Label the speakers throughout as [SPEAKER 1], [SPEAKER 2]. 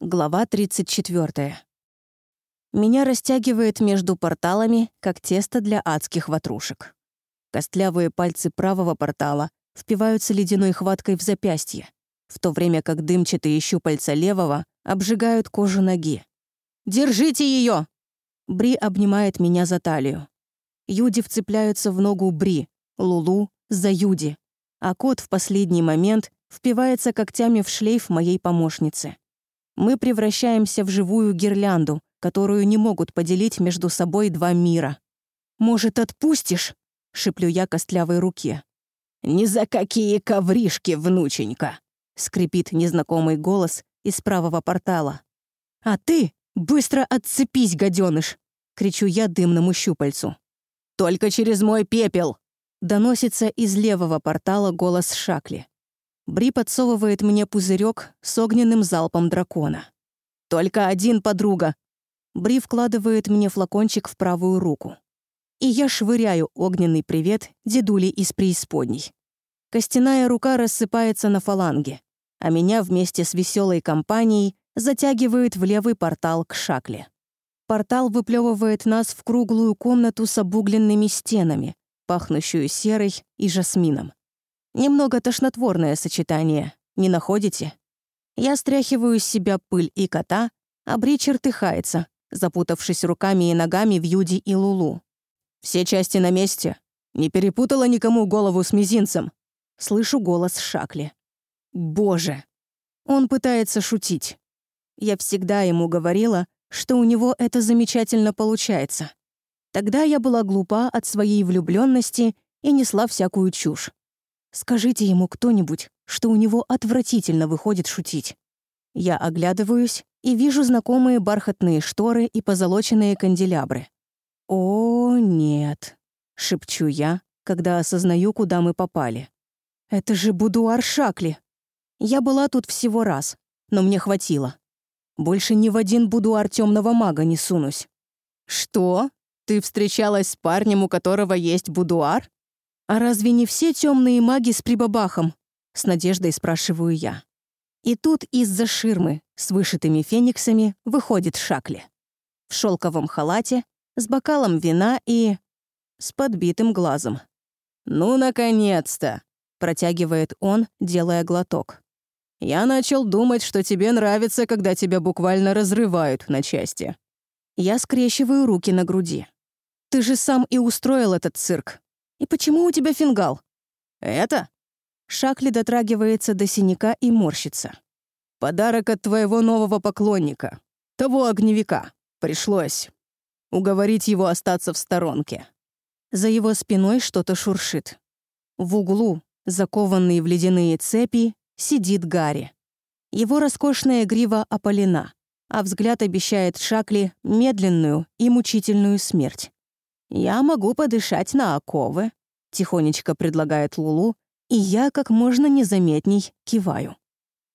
[SPEAKER 1] Глава 34. Меня растягивает между порталами, как тесто для адских ватрушек. Костлявые пальцы правого портала впиваются ледяной хваткой в запястье, в то время как дымчатые щупальца левого обжигают кожу ноги. «Держите ее! Бри обнимает меня за талию. Юди вцепляются в ногу Бри, Лулу — за Юди, а кот в последний момент впивается когтями в шлейф моей помощницы мы превращаемся в живую гирлянду, которую не могут поделить между собой два мира. «Может, отпустишь?» — шиплю я костлявой руке. «Ни за какие ковришки, внученька!» — скрипит незнакомый голос из правого портала. «А ты быстро отцепись, гаденыш!» — кричу я дымному щупальцу. «Только через мой пепел!» — доносится из левого портала голос Шакли. Бри подсовывает мне пузырек с огненным залпом дракона. «Только один, подруга!» Бри вкладывает мне флакончик в правую руку. И я швыряю огненный привет дедули из преисподней. Костяная рука рассыпается на фаланге, а меня вместе с веселой компанией затягивает в левый портал к шакле. Портал выплевывает нас в круглую комнату с обугленными стенами, пахнущую серой и жасмином. Немного тошнотворное сочетание, не находите? Я стряхиваю с себя пыль и кота, а Бри чертыхается, запутавшись руками и ногами в Юди и Лулу. «Все части на месте. Не перепутала никому голову с мизинцем?» Слышу голос Шакли. «Боже!» Он пытается шутить. Я всегда ему говорила, что у него это замечательно получается. Тогда я была глупа от своей влюбленности и несла всякую чушь. Скажите ему кто-нибудь, что у него отвратительно выходит шутить. Я оглядываюсь и вижу знакомые бархатные шторы и позолоченные канделябры. «О, нет», — шепчу я, когда осознаю, куда мы попали. «Это же будуар Шакли!» Я была тут всего раз, но мне хватило. Больше ни в один будуар темного мага не сунусь. «Что? Ты встречалась с парнем, у которого есть будуар?» «А разве не все темные маги с прибабахом?» — с надеждой спрашиваю я. И тут из-за ширмы с вышитыми фениксами выходит Шакли. В шелковом халате, с бокалом вина и... с подбитым глазом. «Ну, наконец-то!» — протягивает он, делая глоток. «Я начал думать, что тебе нравится, когда тебя буквально разрывают на части». Я скрещиваю руки на груди. «Ты же сам и устроил этот цирк. «И почему у тебя фингал?» «Это?» Шакли дотрагивается до синяка и морщится. «Подарок от твоего нового поклонника, того огневика. Пришлось уговорить его остаться в сторонке». За его спиной что-то шуршит. В углу, закованный в ледяные цепи, сидит Гарри. Его роскошная грива опалена, а взгляд обещает Шакли медленную и мучительную смерть. «Я могу подышать на оковы», — тихонечко предлагает Лулу, и я как можно незаметней киваю.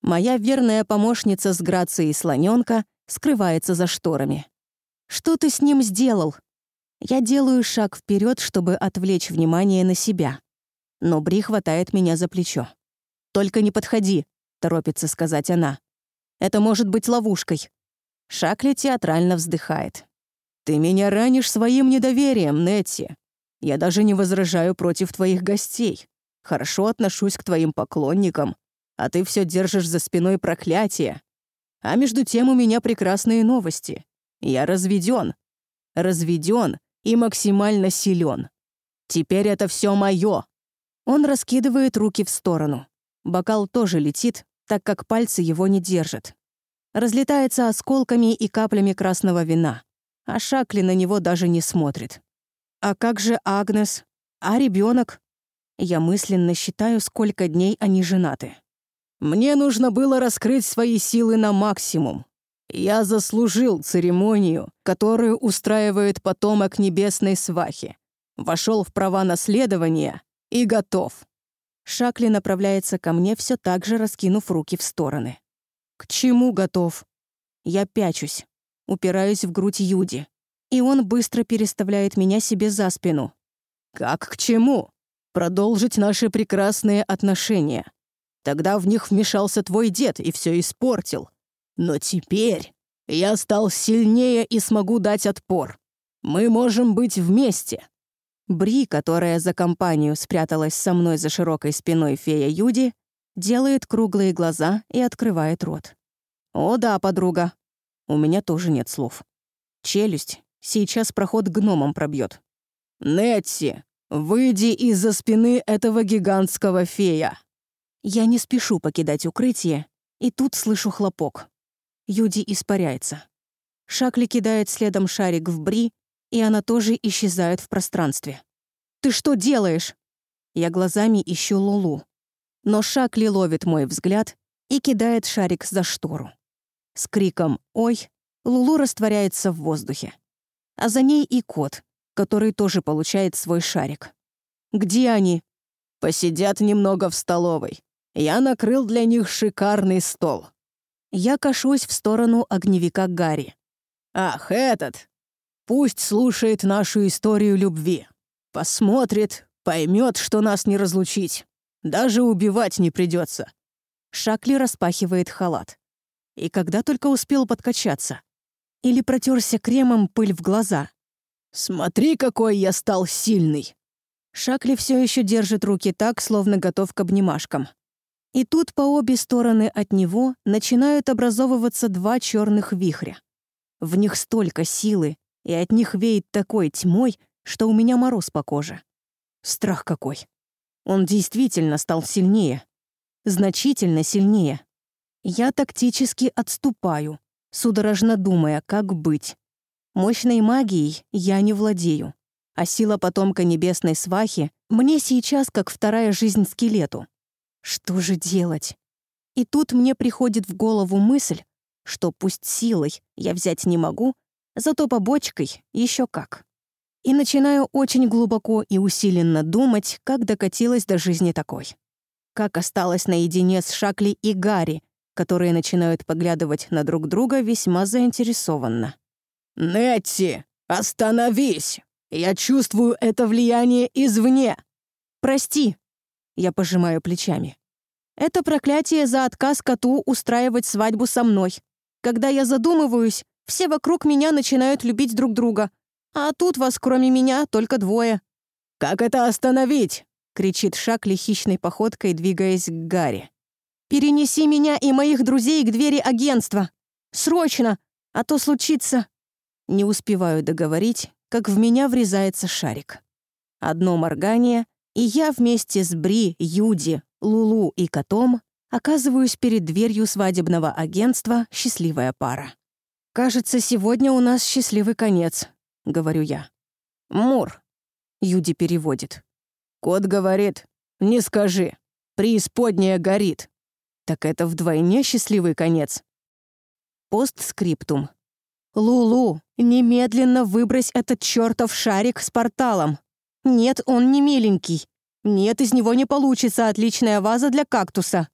[SPEAKER 1] Моя верная помощница с грацией слоненка скрывается за шторами. «Что ты с ним сделал?» Я делаю шаг вперед, чтобы отвлечь внимание на себя. Но Бри хватает меня за плечо. «Только не подходи», — торопится сказать она. «Это может быть ловушкой». Шакли театрально вздыхает. «Ты меня ранишь своим недоверием, Нетти. Я даже не возражаю против твоих гостей. Хорошо отношусь к твоим поклонникам, а ты все держишь за спиной проклятия. А между тем у меня прекрасные новости. Я разведен. Разведен и максимально силен. Теперь это все мое. Он раскидывает руки в сторону. Бокал тоже летит, так как пальцы его не держат. Разлетается осколками и каплями красного вина а Шакли на него даже не смотрит. А как же Агнес? А ребенок? Я мысленно считаю, сколько дней они женаты. Мне нужно было раскрыть свои силы на максимум. Я заслужил церемонию, которую устраивает потомок небесной свахи. Вошел в права наследования и готов. Шакли направляется ко мне, все так же раскинув руки в стороны. К чему готов? Я пячусь упираюсь в грудь Юди, и он быстро переставляет меня себе за спину. «Как к чему? Продолжить наши прекрасные отношения. Тогда в них вмешался твой дед и все испортил.
[SPEAKER 2] Но теперь я стал сильнее и смогу дать отпор. Мы можем быть вместе».
[SPEAKER 1] Бри, которая за компанию спряталась со мной за широкой спиной фея Юди, делает круглые глаза и открывает рот. «О да, подруга. У меня тоже нет слов. Челюсть сейчас проход гномом пробьет.
[SPEAKER 2] «Нетти, выйди из-за спины этого гигантского фея!»
[SPEAKER 1] Я не спешу покидать укрытие, и тут слышу хлопок. Юди испаряется. Шакли кидает следом шарик в Бри, и она тоже исчезает в пространстве. «Ты что делаешь?» Я глазами ищу Лулу. Но Шакли ловит мой взгляд и кидает шарик за штору. С криком «Ой!» Лулу растворяется в воздухе. А за ней и кот, который тоже получает свой шарик. «Где они?»
[SPEAKER 2] «Посидят немного в столовой. Я накрыл для них шикарный стол».
[SPEAKER 1] Я кашусь в сторону огневика Гарри.
[SPEAKER 2] «Ах, этот! Пусть слушает нашу историю любви. Посмотрит, поймет, что нас не разлучить. Даже убивать не придется.
[SPEAKER 1] Шакли распахивает халат. И когда только успел подкачаться. Или протерся кремом пыль в глаза.
[SPEAKER 2] «Смотри, какой я стал сильный!»
[SPEAKER 1] Шакли все еще держит руки так, словно готов к обнимашкам. И тут по обе стороны от него начинают образовываться два черных вихря. В них столько силы, и от них веет такой тьмой, что у меня мороз по коже. Страх какой. Он действительно стал сильнее. Значительно сильнее. Я тактически отступаю, судорожно думая, как быть. Мощной магией я не владею, а сила потомка небесной свахи мне сейчас как вторая жизнь скелету. Что же делать? И тут мне приходит в голову мысль, что пусть силой я взять не могу, зато побочкой еще как. И начинаю очень глубоко и усиленно думать, как докатилась до жизни такой. Как осталась наедине с Шакли и Гарри, которые начинают поглядывать на друг друга весьма заинтересованно.
[SPEAKER 2] «Нетти, остановись! Я чувствую это влияние извне!»
[SPEAKER 1] «Прости!» — я пожимаю плечами. «Это проклятие за отказ коту устраивать свадьбу со мной. Когда я задумываюсь, все вокруг меня начинают любить друг друга. А тут вас, кроме меня, только двое».
[SPEAKER 2] «Как это остановить?»
[SPEAKER 1] — кричит Шакли хищной походкой, двигаясь к Гарри. «Перенеси меня и моих друзей к двери агентства! Срочно! А то случится...» Не успеваю договорить, как в меня врезается шарик. Одно моргание, и я вместе с Бри, Юди, Лулу и котом оказываюсь перед дверью свадебного агентства «Счастливая пара». «Кажется, сегодня у нас счастливый конец», — говорю я.
[SPEAKER 2] «Мур», —
[SPEAKER 1] Юди переводит.
[SPEAKER 2] «Кот говорит, не скажи, преисподняя горит».
[SPEAKER 1] Так это вдвойне счастливый конец. Постскриптум. «Лулу, немедленно выбрось этот чертов шарик с порталом. Нет, он не миленький. Нет, из него не получится отличная ваза для кактуса.